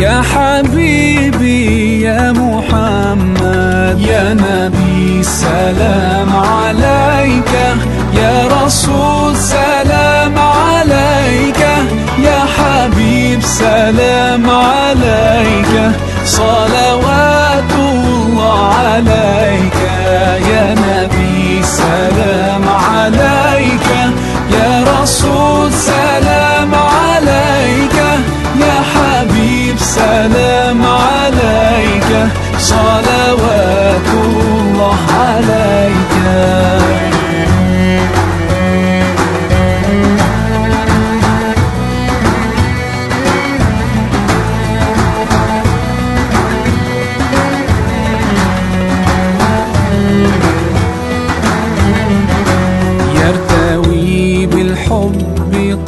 يا حبيبي يا محمد يا نبي سلام عليك. يا رسول سلام عليك. يا حبيب سلام عليك. صلوات عليك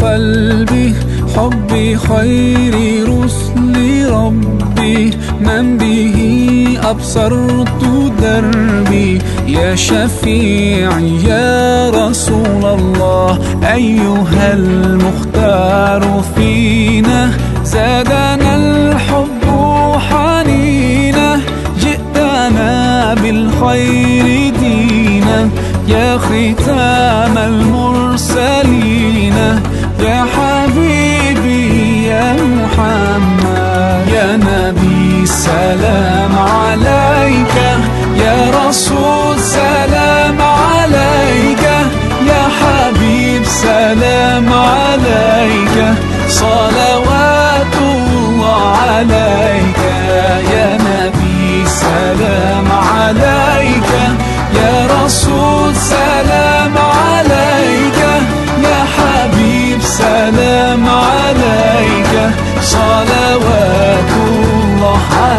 قلبي حبي خير رسل ربي. من به أبصرت دربي. يا شفيعي يا رسول الله. أيها المختار فينا زادنا الحب حنينا. جئتنا بالخير دينا. يا ختام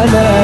الله